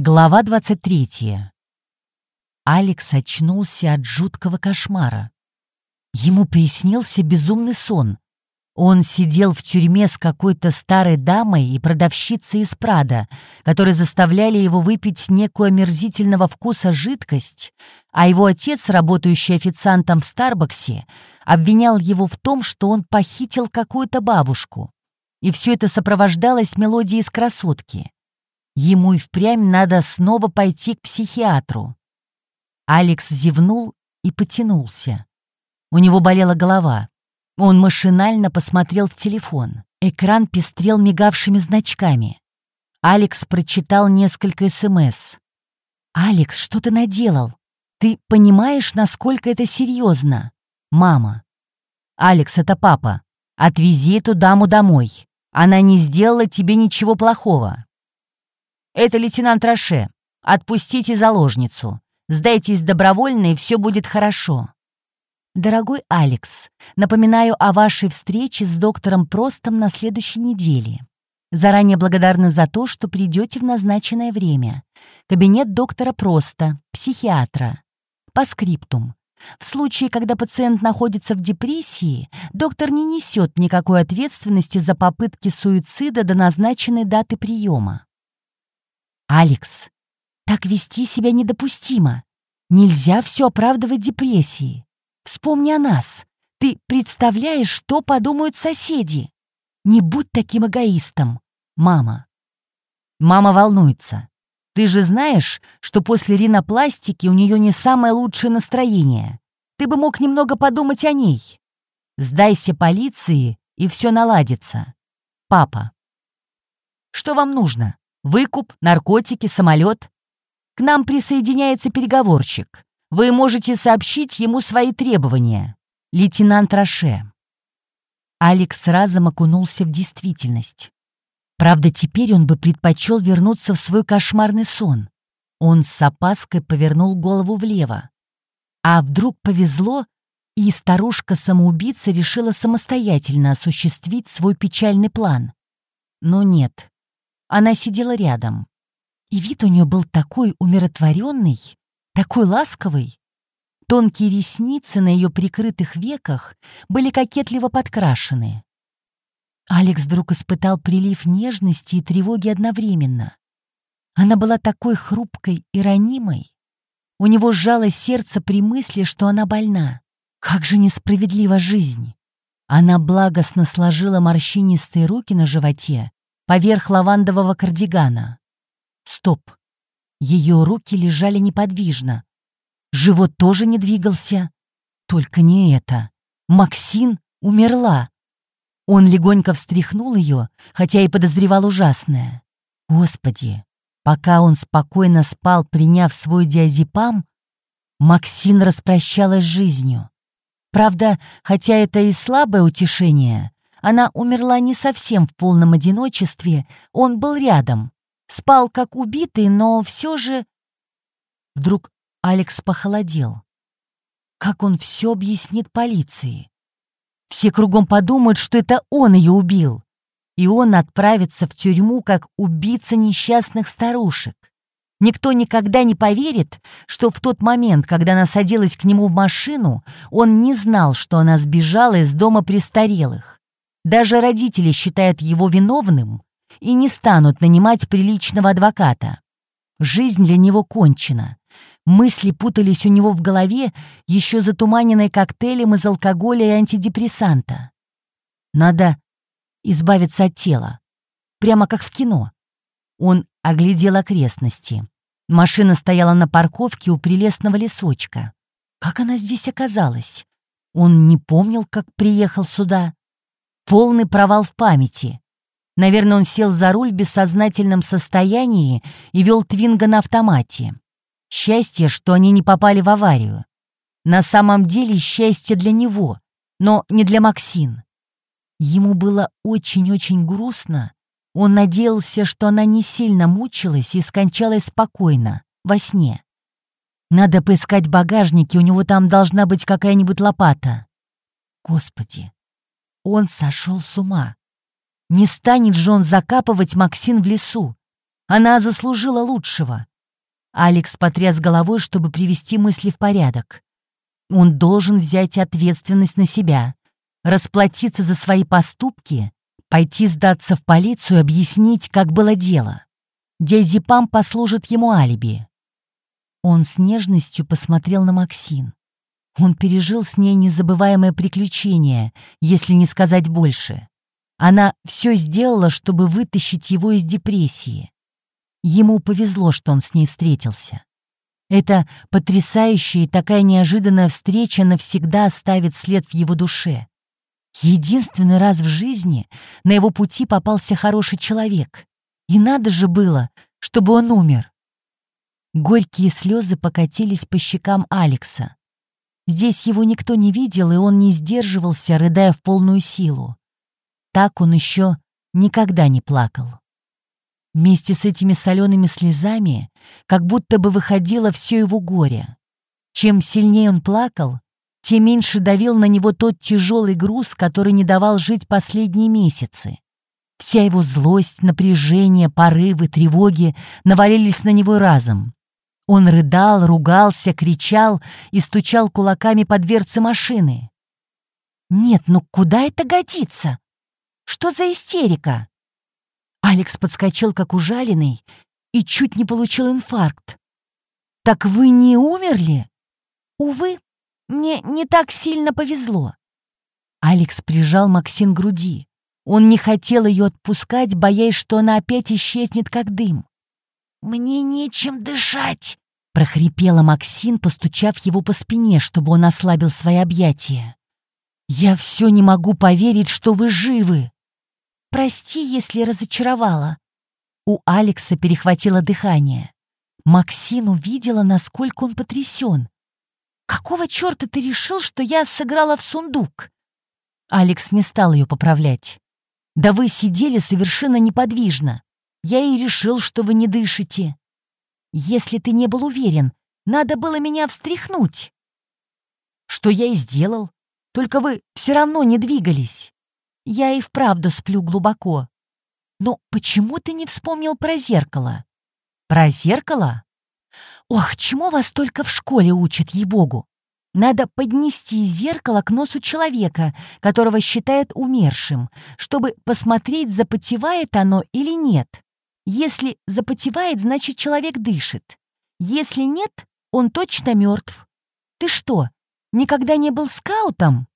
Глава 23. Алекс очнулся от жуткого кошмара. Ему приснился безумный сон. Он сидел в тюрьме с какой-то старой дамой и продавщицей из Прада, которые заставляли его выпить некую омерзительного вкуса жидкость, а его отец, работающий официантом в Старбаксе, обвинял его в том, что он похитил какую-то бабушку. И все это сопровождалось мелодией из «Красотки». Ему и впрямь надо снова пойти к психиатру. Алекс зевнул и потянулся. У него болела голова. Он машинально посмотрел в телефон. Экран пестрел мигавшими значками. Алекс прочитал несколько СМС. «Алекс, что ты наделал? Ты понимаешь, насколько это серьезно? Мама». «Алекс, это папа. Отвези эту даму домой. Она не сделала тебе ничего плохого. Это лейтенант Роше. Отпустите заложницу. Сдайтесь добровольно, и все будет хорошо. Дорогой Алекс, напоминаю о вашей встрече с доктором Простом на следующей неделе. Заранее благодарна за то, что придете в назначенное время. Кабинет доктора Проста, психиатра. По скриптум. В случае, когда пациент находится в депрессии, доктор не несет никакой ответственности за попытки суицида до назначенной даты приема. «Алекс, так вести себя недопустимо. Нельзя все оправдывать депрессией. Вспомни о нас. Ты представляешь, что подумают соседи? Не будь таким эгоистом, мама». Мама волнуется. Ты же знаешь, что после ринопластики у нее не самое лучшее настроение. Ты бы мог немного подумать о ней. Сдайся полиции, и все наладится. Папа. Что вам нужно? Выкуп, наркотики, самолет. К нам присоединяется переговорщик. Вы можете сообщить ему свои требования. Лейтенант Роше. Алекс разом окунулся в действительность. Правда, теперь он бы предпочел вернуться в свой кошмарный сон. Он с опаской повернул голову влево. А вдруг повезло, и старушка-самоубийца решила самостоятельно осуществить свой печальный план. Но нет, она сидела рядом. И вид у нее был такой умиротворенный, такой ласковый. Тонкие ресницы на ее прикрытых веках были кокетливо подкрашены. Алекс вдруг испытал прилив нежности и тревоги одновременно. Она была такой хрупкой и ранимой. У него сжалось сердце при мысли, что она больна. Как же несправедлива жизнь! Она благостно сложила морщинистые руки на животе поверх лавандового кардигана. Стоп. Ее руки лежали неподвижно. Живот тоже не двигался. Только не это. Максин умерла. Он легонько встряхнул ее, хотя и подозревал ужасное. Господи, пока он спокойно спал, приняв свой диазепам, Максин распрощалась с жизнью. Правда, хотя это и слабое утешение, она умерла не совсем в полном одиночестве, он был рядом. Спал как убитый, но все же... Вдруг Алекс похолодел. Как он все объяснит полиции? Все кругом подумают, что это он ее убил. И он отправится в тюрьму как убийца несчастных старушек. Никто никогда не поверит, что в тот момент, когда она садилась к нему в машину, он не знал, что она сбежала из дома престарелых. Даже родители считают его виновным и не станут нанимать приличного адвоката. Жизнь для него кончена. Мысли путались у него в голове, еще затуманенной коктейлем из алкоголя и антидепрессанта. Надо избавиться от тела. Прямо как в кино. Он оглядел окрестности. Машина стояла на парковке у прелестного лесочка. Как она здесь оказалась? Он не помнил, как приехал сюда. Полный провал в памяти. Наверное, он сел за руль в бессознательном состоянии и вел Твинга на автомате. Счастье, что они не попали в аварию. На самом деле счастье для него, но не для Максин. Ему было очень-очень грустно. Он надеялся, что она не сильно мучилась и скончалась спокойно, во сне. Надо поискать багажники, у него там должна быть какая-нибудь лопата. Господи, он сошел с ума. Не станет же он закапывать Максин в лесу. Она заслужила лучшего. Алекс потряс головой, чтобы привести мысли в порядок. Он должен взять ответственность на себя, расплатиться за свои поступки, пойти сдаться в полицию и объяснить, как было дело. Диазепам послужит ему алиби. Он с нежностью посмотрел на Максин. Он пережил с ней незабываемое приключение, если не сказать больше. Она все сделала, чтобы вытащить его из депрессии. Ему повезло, что он с ней встретился. Эта потрясающая и такая неожиданная встреча навсегда оставит след в его душе. Единственный раз в жизни на его пути попался хороший человек. И надо же было, чтобы он умер. Горькие слезы покатились по щекам Алекса. Здесь его никто не видел, и он не сдерживался, рыдая в полную силу. Так он еще никогда не плакал. Вместе с этими солеными слезами как будто бы выходило все его горе. Чем сильнее он плакал, тем меньше давил на него тот тяжелый груз, который не давал жить последние месяцы. Вся его злость, напряжение, порывы, тревоги навалились на него разом. Он рыдал, ругался, кричал и стучал кулаками по дверце машины. «Нет, ну куда это годится? Что за истерика?» Алекс подскочил, как ужаленный, и чуть не получил инфаркт. «Так вы не умерли?» «Увы, мне не так сильно повезло». Алекс прижал Максин к груди. Он не хотел ее отпускать, боясь, что она опять исчезнет, как дым. «Мне нечем дышать», — прохрипела Максин, постучав его по спине, чтобы он ослабил свои объятия. «Я все не могу поверить, что вы живы!» «Прости, если разочаровала». У Алекса перехватило дыхание. Максин увидела, насколько он потрясен. «Какого черта ты решил, что я сыграла в сундук?» Алекс не стал ее поправлять. «Да вы сидели совершенно неподвижно. Я и решил, что вы не дышите. Если ты не был уверен, надо было меня встряхнуть. Что я и сделал. Только вы все равно не двигались. Я и вправду сплю глубоко. Но почему ты не вспомнил про зеркало? Про зеркало? Ох, чему вас только в школе учат, ей-богу. Надо поднести зеркало к носу человека, которого считают умершим, чтобы посмотреть, запотевает оно или нет. Если запотевает, значит, человек дышит. Если нет, он точно мертв. Ты что, никогда не был скаутом?